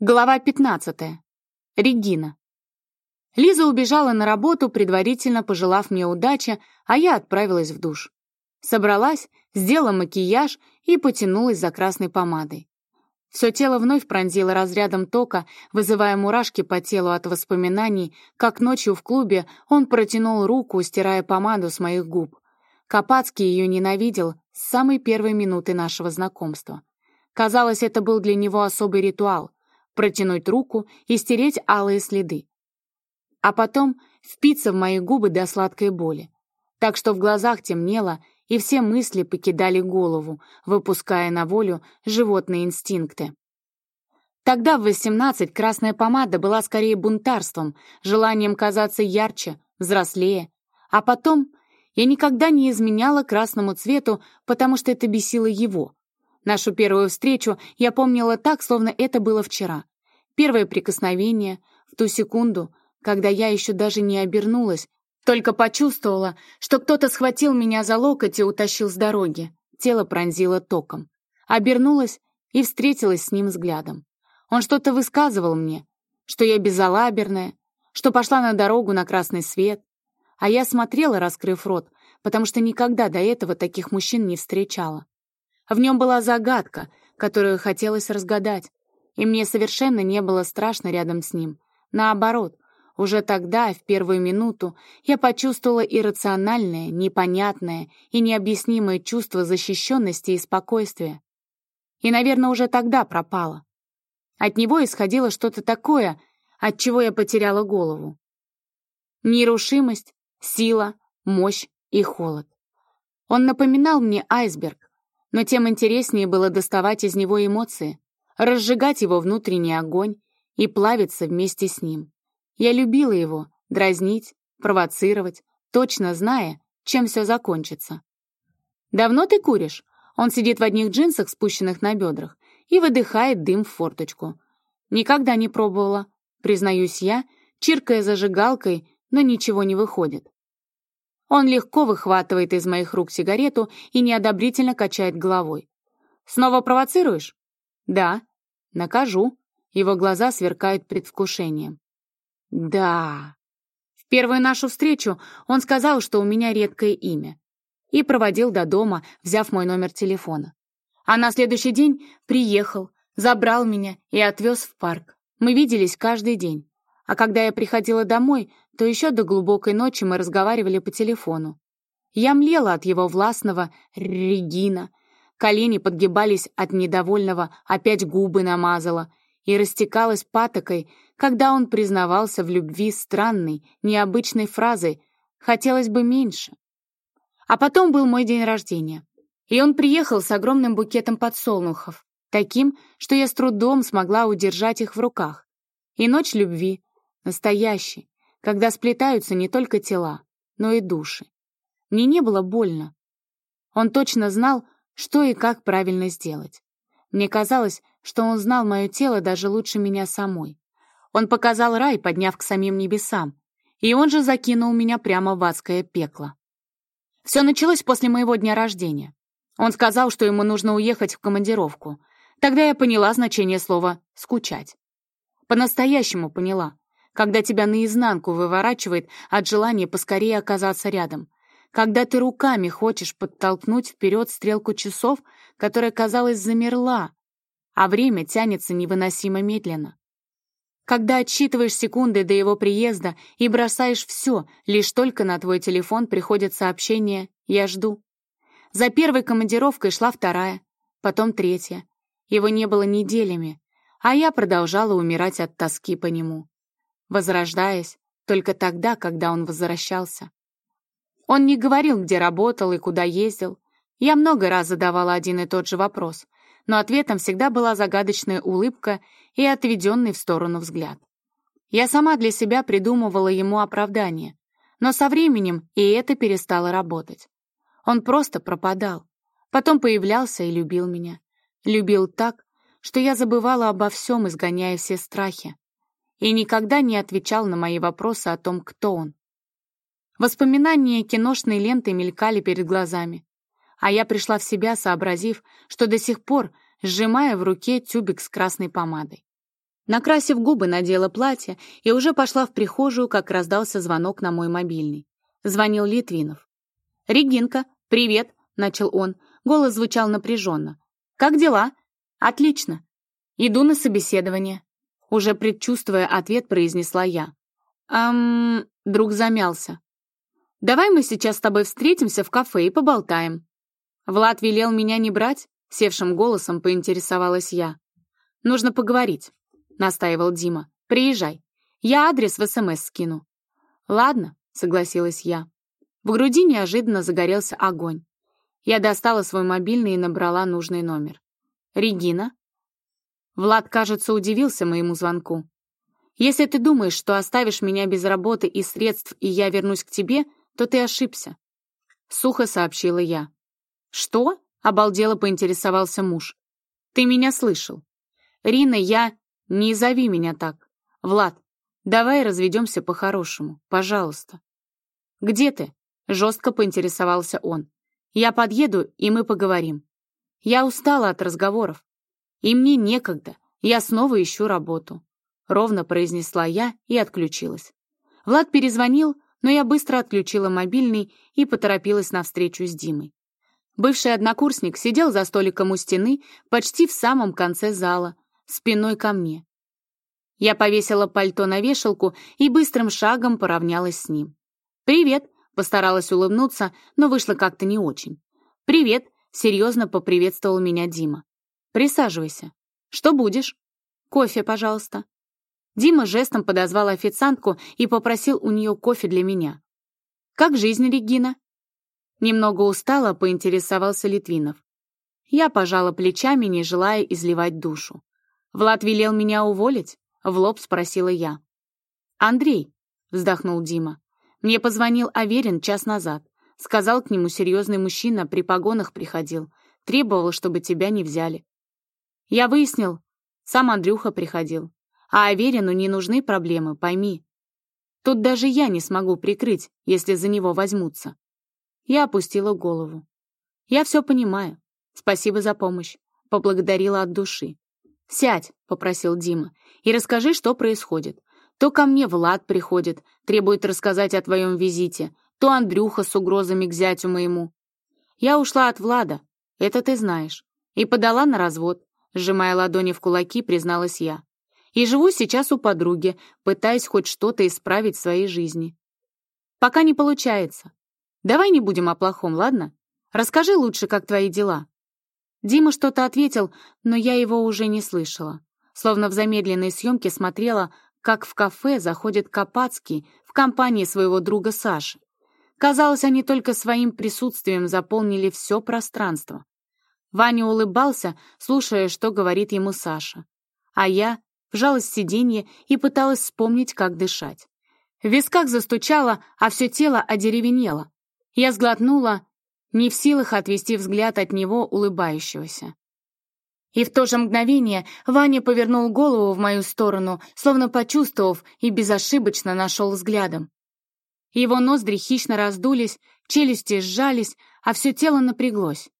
Глава 15. Регина. Лиза убежала на работу, предварительно пожелав мне удачи, а я отправилась в душ. Собралась, сделала макияж и потянулась за красной помадой. Все тело вновь пронзило разрядом тока, вызывая мурашки по телу от воспоминаний, как ночью в клубе он протянул руку, стирая помаду с моих губ. Капацкий ее ненавидел с самой первой минуты нашего знакомства. Казалось, это был для него особый ритуал — протянуть руку и стереть алые следы. А потом впиться в мои губы до сладкой боли. Так что в глазах темнело, и все мысли покидали голову, выпуская на волю животные инстинкты. Тогда в 18 красная помада была скорее бунтарством, желанием казаться ярче, взрослее. А потом я никогда не изменяла красному цвету, потому что это бесило его. Нашу первую встречу я помнила так, словно это было вчера. Первое прикосновение, в ту секунду, когда я еще даже не обернулась, только почувствовала, что кто-то схватил меня за локоть и утащил с дороги. Тело пронзило током. Обернулась и встретилась с ним взглядом. Он что-то высказывал мне, что я безалаберная, что пошла на дорогу на красный свет. А я смотрела, раскрыв рот, потому что никогда до этого таких мужчин не встречала. В нем была загадка, которую хотелось разгадать и мне совершенно не было страшно рядом с ним. Наоборот, уже тогда, в первую минуту, я почувствовала иррациональное, непонятное и необъяснимое чувство защищенности и спокойствия. И, наверное, уже тогда пропало. От него исходило что-то такое, от чего я потеряла голову. Нерушимость, сила, мощь и холод. Он напоминал мне айсберг, но тем интереснее было доставать из него эмоции разжигать его внутренний огонь и плавиться вместе с ним. Я любила его, дразнить, провоцировать, точно зная, чем все закончится. «Давно ты куришь?» Он сидит в одних джинсах, спущенных на бедрах, и выдыхает дым в форточку. «Никогда не пробовала», признаюсь я, чиркая зажигалкой, но ничего не выходит. Он легко выхватывает из моих рук сигарету и неодобрительно качает головой. «Снова провоцируешь?» «Да». «Накажу». Его глаза сверкают предвкушением. «Да». В первую нашу встречу он сказал, что у меня редкое имя. И проводил до дома, взяв мой номер телефона. А на следующий день приехал, забрал меня и отвез в парк. Мы виделись каждый день. А когда я приходила домой, то еще до глубокой ночи мы разговаривали по телефону. Я млела от его властного «Регина», Колени подгибались от недовольного, опять губы намазала и растекалась патокой, когда он признавался в любви странной, необычной фразой «хотелось бы меньше». А потом был мой день рождения, и он приехал с огромным букетом подсолнухов, таким, что я с трудом смогла удержать их в руках. И ночь любви, настоящей, когда сплетаются не только тела, но и души. Мне не было больно. Он точно знал, что и как правильно сделать. Мне казалось, что он знал мое тело даже лучше меня самой. Он показал рай, подняв к самим небесам, и он же закинул меня прямо в адское пекло. Все началось после моего дня рождения. Он сказал, что ему нужно уехать в командировку. Тогда я поняла значение слова «скучать». По-настоящему поняла, когда тебя наизнанку выворачивает от желания поскорее оказаться рядом, когда ты руками хочешь подтолкнуть вперед стрелку часов, которая, казалось, замерла, а время тянется невыносимо медленно. Когда отсчитываешь секунды до его приезда и бросаешь все, лишь только на твой телефон приходит сообщение «Я жду». За первой командировкой шла вторая, потом третья. Его не было неделями, а я продолжала умирать от тоски по нему, возрождаясь только тогда, когда он возвращался. Он не говорил, где работал и куда ездил. Я много раз задавала один и тот же вопрос, но ответом всегда была загадочная улыбка и отведенный в сторону взгляд. Я сама для себя придумывала ему оправдание, но со временем и это перестало работать. Он просто пропадал, потом появлялся и любил меня. Любил так, что я забывала обо всем, изгоняя все страхи, и никогда не отвечал на мои вопросы о том, кто он. Воспоминания киношной ленты мелькали перед глазами. А я пришла в себя, сообразив, что до сих пор сжимая в руке тюбик с красной помадой. Накрасив губы, надела платье и уже пошла в прихожую, как раздался звонок на мой мобильный. Звонил Литвинов. «Регинка, привет!» — начал он. Голос звучал напряженно. «Как дела?» «Отлично. Иду на собеседование». Уже предчувствуя ответ, произнесла я. «Эм...» — друг замялся. «Давай мы сейчас с тобой встретимся в кафе и поболтаем». Влад велел меня не брать, севшим голосом поинтересовалась я. «Нужно поговорить», — настаивал Дима. «Приезжай. Я адрес в СМС скину». «Ладно», — согласилась я. В груди неожиданно загорелся огонь. Я достала свой мобильный и набрала нужный номер. «Регина?» Влад, кажется, удивился моему звонку. «Если ты думаешь, что оставишь меня без работы и средств, и я вернусь к тебе, то ты ошибся», — сухо сообщила я. «Что?» — обалдело поинтересовался муж. «Ты меня слышал. Рина, я... Не зови меня так. Влад, давай разведемся по-хорошему, пожалуйста». «Где ты?» — жестко поинтересовался он. «Я подъеду, и мы поговорим. Я устала от разговоров. И мне некогда, я снова ищу работу», — ровно произнесла я и отключилась. Влад перезвонил, но я быстро отключила мобильный и поторопилась навстречу с Димой. Бывший однокурсник сидел за столиком у стены почти в самом конце зала, спиной ко мне. Я повесила пальто на вешалку и быстрым шагом поравнялась с ним. «Привет!» — постаралась улыбнуться, но вышло как-то не очень. «Привет!» — серьезно поприветствовал меня Дима. «Присаживайся. Что будешь?» «Кофе, пожалуйста». Дима жестом подозвал официантку и попросил у нее кофе для меня. «Как жизнь, Регина?» Немного устало поинтересовался Литвинов. Я пожала плечами, не желая изливать душу. «Влад велел меня уволить?» — в лоб спросила я. «Андрей», — вздохнул Дима, — «мне позвонил Аверин час назад. Сказал к нему серьезный мужчина, при погонах приходил. Требовал, чтобы тебя не взяли. Я выяснил, сам Андрюха приходил. А Аверину не нужны проблемы, пойми. Тут даже я не смогу прикрыть, если за него возьмутся. Я опустила голову. Я все понимаю. Спасибо за помощь. Поблагодарила от души. «Сядь», — попросил Дима, — «и расскажи, что происходит. То ко мне Влад приходит, требует рассказать о твоем визите, то Андрюха с угрозами к зятю моему. Я ушла от Влада, это ты знаешь, и подала на развод. Сжимая ладони в кулаки, призналась я. И живу сейчас у подруги, пытаясь хоть что-то исправить в своей жизни. Пока не получается. Давай не будем о плохом, ладно? Расскажи лучше, как твои дела. Дима что-то ответил, но я его уже не слышала. Словно в замедленной съемке смотрела, как в кафе заходит Капацкий в компании своего друга Саши. Казалось, они только своим присутствием заполнили все пространство. Ваня улыбался, слушая, что говорит ему Саша. А я вжалась в сиденье и пыталась вспомнить, как дышать. В висках застучало, а все тело одеревенело. Я сглотнула, не в силах отвести взгляд от него, улыбающегося. И в то же мгновение Ваня повернул голову в мою сторону, словно почувствовав и безошибочно нашел взглядом. Его ноздри хищно раздулись, челюсти сжались, а все тело напряглось.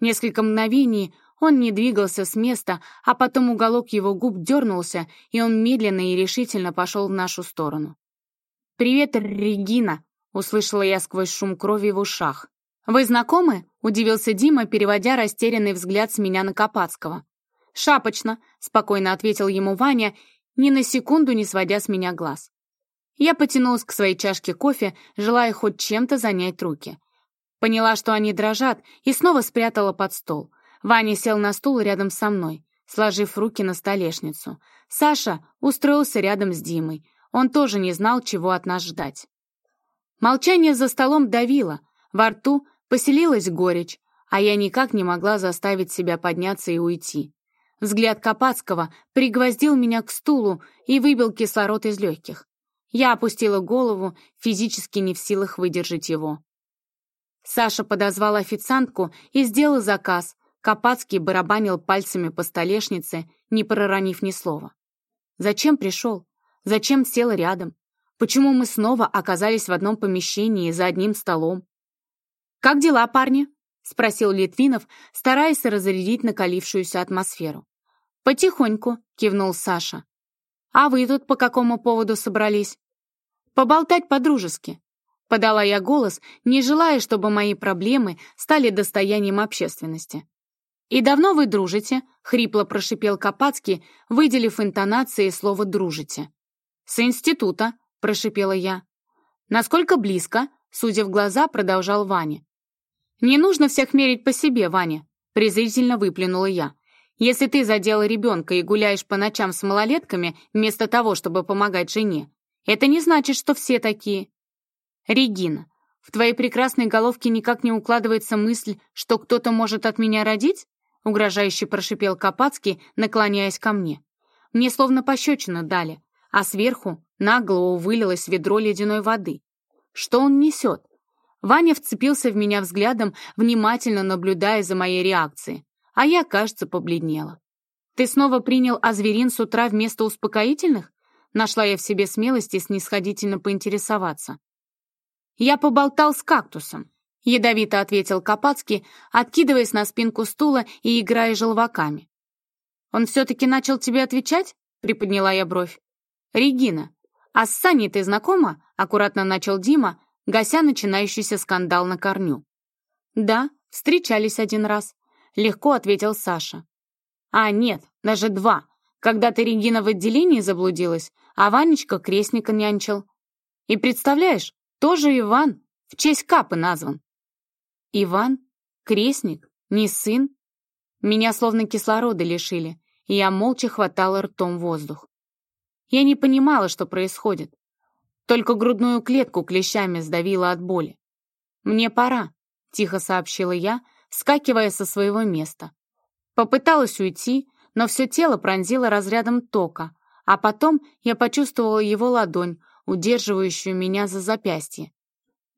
Несколько мгновений он не двигался с места, а потом уголок его губ дернулся, и он медленно и решительно пошел в нашу сторону. «Привет, Регина!» — услышала я сквозь шум крови в ушах. «Вы знакомы?» — удивился Дима, переводя растерянный взгляд с меня на Копацкого. «Шапочно», — спокойно ответил ему Ваня, ни на секунду не сводя с меня глаз. Я потянулась к своей чашке кофе, желая хоть чем-то занять руки. Поняла, что они дрожат, и снова спрятала под стол. Ваня сел на стул рядом со мной, сложив руки на столешницу. Саша устроился рядом с Димой. Он тоже не знал, чего от нас ждать. Молчание за столом давило, во рту поселилась горечь, а я никак не могла заставить себя подняться и уйти. Взгляд Копацкого пригвоздил меня к стулу и выбил кислород из легких. Я опустила голову, физически не в силах выдержать его. Саша подозвал официантку и сделал заказ. Копацкий барабанил пальцами по столешнице, не проронив ни слова. Зачем пришел? Зачем сел рядом? Почему мы снова оказались в одном помещении за одним столом? «Как дела, парни?» — спросил Литвинов, стараясь разрядить накалившуюся атмосферу. «Потихоньку», — кивнул Саша. А вы тут по какому поводу собрались? Поболтать по-дружески. Подала я голос, не желая, чтобы мои проблемы стали достоянием общественности. «И давно вы дружите?» — хрипло прошипел Капацкий, выделив интонацией слово «дружите». «С института», — прошипела я. «Насколько близко?» — судя в глаза, продолжал Ваня. «Не нужно всех мерить по себе, Ваня», — презрительно выплюнула я. «Если ты задела ребенка и гуляешь по ночам с малолетками вместо того, чтобы помогать жене, это не значит, что все такие. Регина, в твоей прекрасной головке никак не укладывается мысль, что кто-то может от меня родить?» — угрожающе прошипел Капацкий, наклоняясь ко мне. Мне словно пощечину дали, а сверху на голову вылилось ведро ледяной воды. Что он несет? Ваня вцепился в меня взглядом, внимательно наблюдая за моей реакцией, а я, кажется, побледнела. «Ты снова принял азверин с утра вместо успокоительных?» Нашла я в себе смелости снисходительно поинтересоваться. «Я поболтал с кактусом», — ядовито ответил Капацкий, откидываясь на спинку стула и играя желваками. «Он все-таки начал тебе отвечать?» — приподняла я бровь. «Регина, а с Саней ты знакома?» — аккуратно начал Дима, гася начинающийся скандал на корню. «Да, встречались один раз», — легко ответил Саша. «А, нет, даже два, когда ты, Регина, в отделении заблудилась, а Ванечка крестника нянчил. И представляешь, тоже Иван, в честь Капы назван». «Иван? Крестник? Не сын?» Меня словно кислорода лишили, и я молча хватала ртом воздух. Я не понимала, что происходит. Только грудную клетку клещами сдавила от боли. «Мне пора», — тихо сообщила я, скакивая со своего места. Попыталась уйти, но все тело пронзило разрядом тока, а потом я почувствовала его ладонь, удерживающую меня за запястье.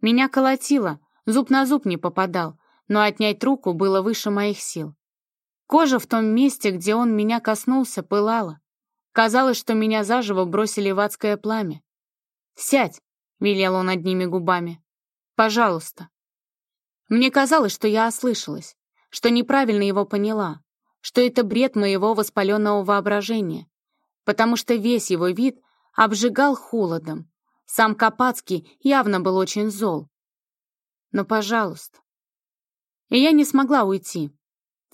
Меня колотило, зуб на зуб не попадал, но отнять руку было выше моих сил. Кожа в том месте, где он меня коснулся, пылала. Казалось, что меня заживо бросили в адское пламя. «Сядь!» — велел он одними губами. «Пожалуйста». Мне казалось, что я ослышалась, что неправильно его поняла, что это бред моего воспаленного воображения, потому что весь его вид обжигал холодом. Сам Капацкий явно был очень зол. Но, пожалуйста. И я не смогла уйти,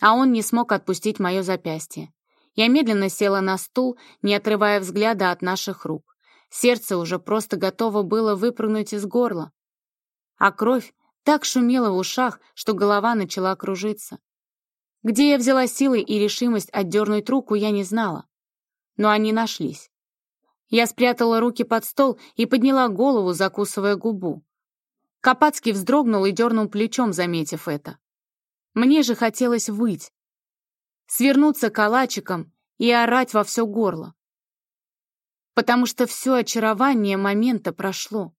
а он не смог отпустить мое запястье. Я медленно села на стул, не отрывая взгляда от наших рук. Сердце уже просто готово было выпрыгнуть из горла. А кровь так шумела в ушах, что голова начала кружиться. Где я взяла силы и решимость отдернуть руку, я не знала. Но они нашлись. Я спрятала руки под стол и подняла голову, закусывая губу. Капацкий вздрогнул и дернул плечом, заметив это. Мне же хотелось выть, свернуться калачиком и орать во все горло. Потому что все очарование момента прошло.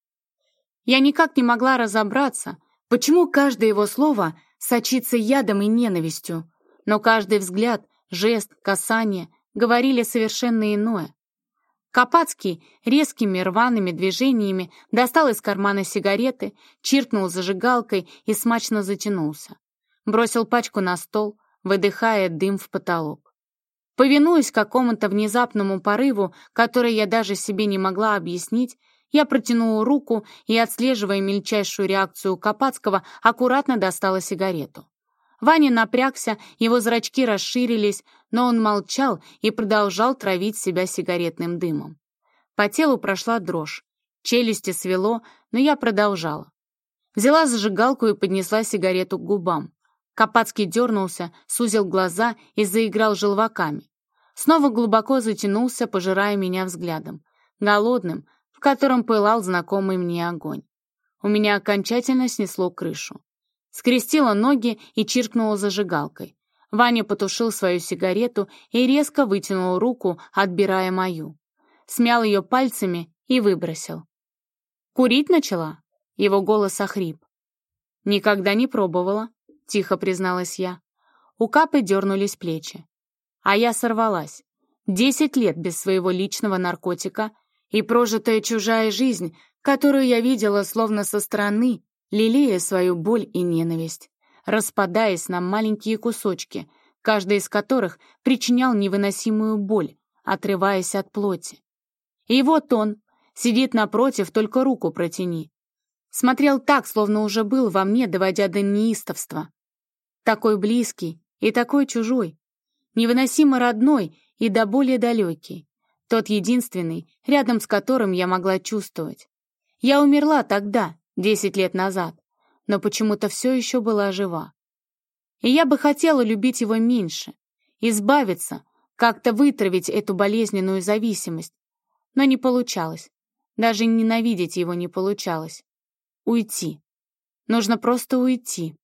Я никак не могла разобраться, почему каждое его слово сочится ядом и ненавистью, но каждый взгляд, жест, касание говорили совершенно иное. Капацкий резкими рваными движениями достал из кармана сигареты, чиркнул зажигалкой и смачно затянулся. Бросил пачку на стол, выдыхая дым в потолок. Повинуясь какому-то внезапному порыву, который я даже себе не могла объяснить, я протянула руку и, отслеживая мельчайшую реакцию Капацкого, аккуратно достала сигарету. Ваня напрягся, его зрачки расширились, но он молчал и продолжал травить себя сигаретным дымом. По телу прошла дрожь, челюсти свело, но я продолжала. Взяла зажигалку и поднесла сигарету к губам. Капацкий дернулся, сузил глаза и заиграл желваками. Снова глубоко затянулся, пожирая меня взглядом. Голодным, в котором пылал знакомый мне огонь. У меня окончательно снесло крышу. Скрестила ноги и чиркнула зажигалкой. Ваня потушил свою сигарету и резко вытянул руку, отбирая мою. Смял ее пальцами и выбросил. «Курить начала?» Его голос охрип. «Никогда не пробовала», тихо призналась я. У Капы дернулись плечи. А я сорвалась. Десять лет без своего личного наркотика и прожитая чужая жизнь, которую я видела словно со стороны, лелея свою боль и ненависть, распадаясь на маленькие кусочки, каждый из которых причинял невыносимую боль, отрываясь от плоти. И вот он, сидит напротив, только руку протяни. Смотрел так, словно уже был во мне, доводя до неистовства. Такой близкий и такой чужой, невыносимо родной и до более далекий. Тот единственный, рядом с которым я могла чувствовать. Я умерла тогда, десять лет назад, но почему-то все еще была жива. И я бы хотела любить его меньше, избавиться, как-то вытравить эту болезненную зависимость, но не получалось. Даже ненавидеть его не получалось. Уйти. Нужно просто уйти.